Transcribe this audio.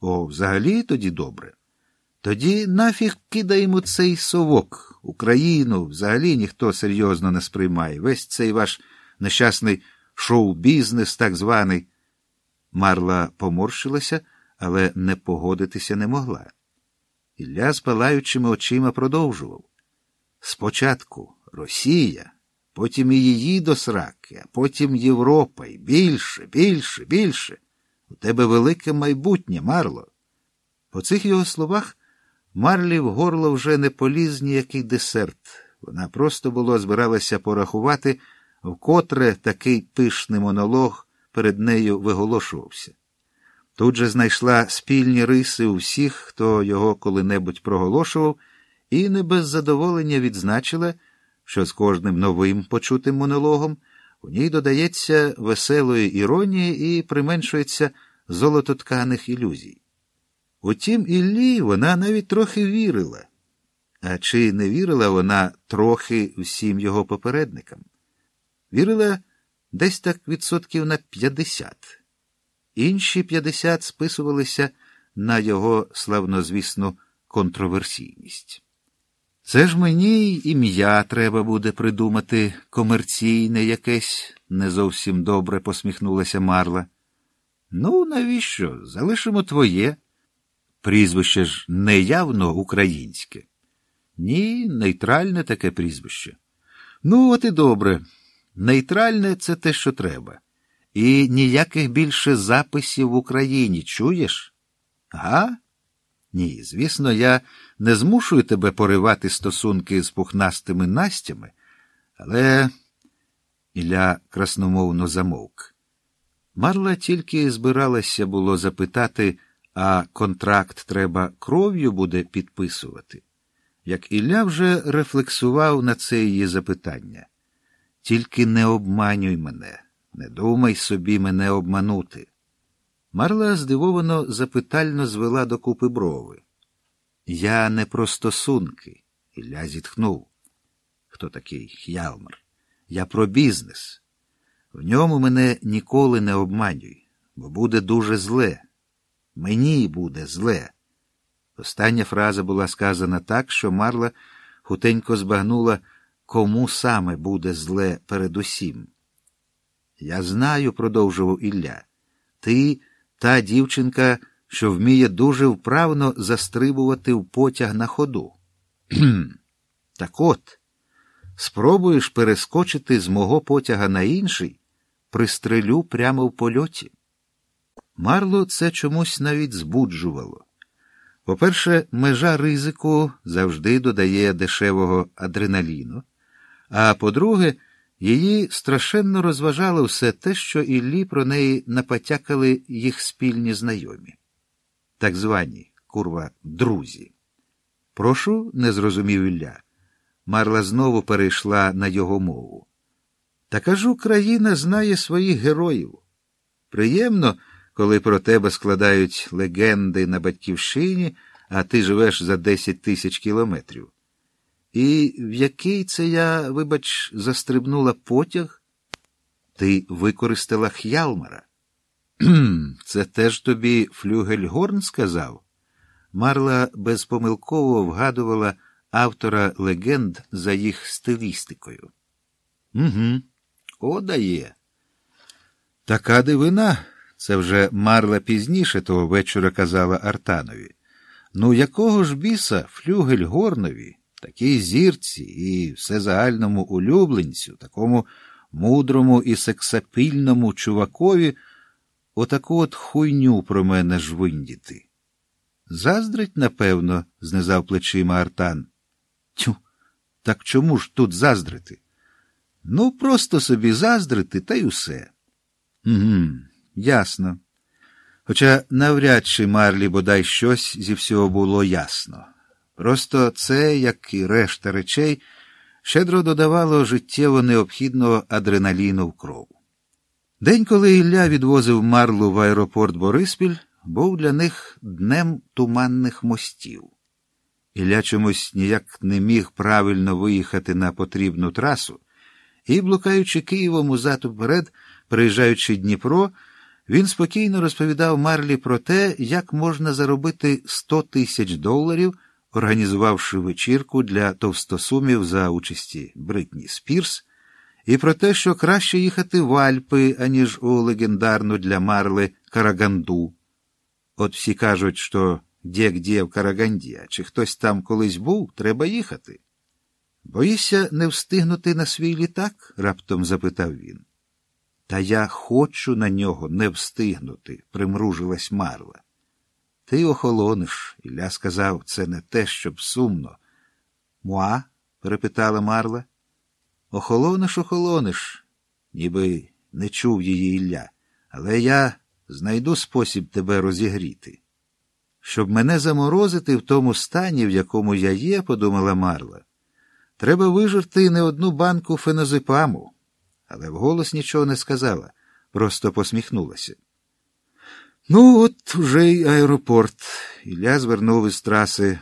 О, взагалі тоді добре. Тоді нафіг кидаємо цей совок. Україну взагалі ніхто серйозно не сприймає. Весь цей ваш нещасний шоу-бізнес, так званий. Марла поморщилася, але не погодитися не могла. Ілля з палаючими очима продовжував. Спочатку Росія, потім і її до сраки, а потім Європа, і більше, більше, більше. У тебе велике майбутнє, Марло. По цих його словах Марлі в горло вже не поліз ніякий десерт. Вона просто було збиралася порахувати, вкотре такий пишний монолог перед нею виголошувався. Тут же знайшла спільні риси у всіх, хто його коли-небудь проголошував, і не без задоволення відзначила, що з кожним новим почутим монологом у ній додається веселої іронії і применшується золототканих ілюзій. Утім, Іллі вона навіть трохи вірила. А чи не вірила вона трохи всім його попередникам? Вірила десь так відсотків на 50. Інші 50 списувалися на його славнозвісну контроверсійність. Це ж мені ім'я треба буде придумати комерційне якесь, не зовсім добре посміхнулася Марла. Ну, навіщо? Залишимо твоє. Прізвище ж неявно українське. Ні, нейтральне таке прізвище. Ну, от і добре. Нейтральне це те, що треба. І ніяких більше записів в Україні, чуєш? Га? Ні, звісно, я не змушую тебе поривати стосунки з пухнастими настями, але Ілля красномовно замовк. Марла тільки збиралася було запитати, а контракт треба кров'ю буде підписувати, як Ілля вже рефлексував на це її запитання. Тільки не обманюй мене, не думай собі мене обманути. Марла здивовано запитально звела докупи брови. Я не про стосунки, Ілля зітхнув. Хто такий Х'ялмар? Я про бізнес. В ньому мене ніколи не обманюй, бо буде дуже зле. Мені буде зле. Остання фраза була сказана так, що Марла хутенько збагнула, кому саме буде зле передусім. Я знаю, продовжував Ілля, ти та дівчинка, що вміє дуже вправно застрибувати в потяг на ходу. Так от, спробуєш перескочити з мого потяга на інший, пристрелю прямо в польоті. Марло це чомусь навіть збуджувало. По-перше, межа ризику завжди додає дешевого адреналіну, а по-друге, її страшенно розважало все те, що Іллі про неї напотякали їх спільні знайомі, так звані, курва, друзі. Прошу, не зрозумів Ілля. Марла знову перейшла на його мову. Та кажу, країна знає своїх героїв. Приємно, коли про тебе складають легенди на батьківщині, а ти живеш за десять тисяч кілометрів. І в який це я, вибач, застрибнула потяг? Ти використала Х'ялмара. Це теж тобі Флюгельгорн сказав? Марла безпомилково вгадувала автора легенд за їх стилістикою. Угу, о, дає. Така дивина, це вже Марла пізніше того вечора казала Артанові. Ну, якого ж біса Флюгельгорнові? Такій зірці і всезагальному улюбленцю, такому мудрому і сексапільному чувакові, отаку от хуйню про мене жвиндіти. Заздрить, напевно, знизав плечима Артан. Тю, так чому ж тут заздрити? Ну, просто собі заздрити, та й усе. Угу, ясно. Хоча навряд чи Марлі бодай щось зі всього було ясно. Просто це, як і решта речей, щедро додавало життєво необхідного адреналіну в кров. День, коли Ілля відвозив Марлу в аеропорт Бориспіль, був для них днем туманних мостів. Ілля чомусь ніяк не міг правильно виїхати на потрібну трасу, і, блукаючи Києвом узад уперед, приїжджаючи Дніпро, Він спокійно розповідав Марлі про те, як можна заробити 100 тисяч доларів, організувавши вечірку для товстосумів за участі Бритні Спірс, і про те, що краще їхати в Альпи, аніж у легендарну для Марли Караганду. От всі кажуть, що де-где в Караганді, а чи хтось там колись був, треба їхати. Боїшся не встигнути на свій літак? раптом запитав він. Та я хочу на нього не встигнути, примружилась Марла. Ти охолониш, Ілля сказав, це не те, щоб сумно. Муа? перепитала Марла. Охолониш, охолониш, ніби не чув її Ілля, але я знайду спосіб тебе розігріти. Щоб мене заморозити в тому стані, в якому я є, подумала Марла, треба вижерти не одну банку фенозепаму але вголос нічого не сказала, просто посміхнулася. Ну, от уже й аеропорт. Ілля звернув із траси.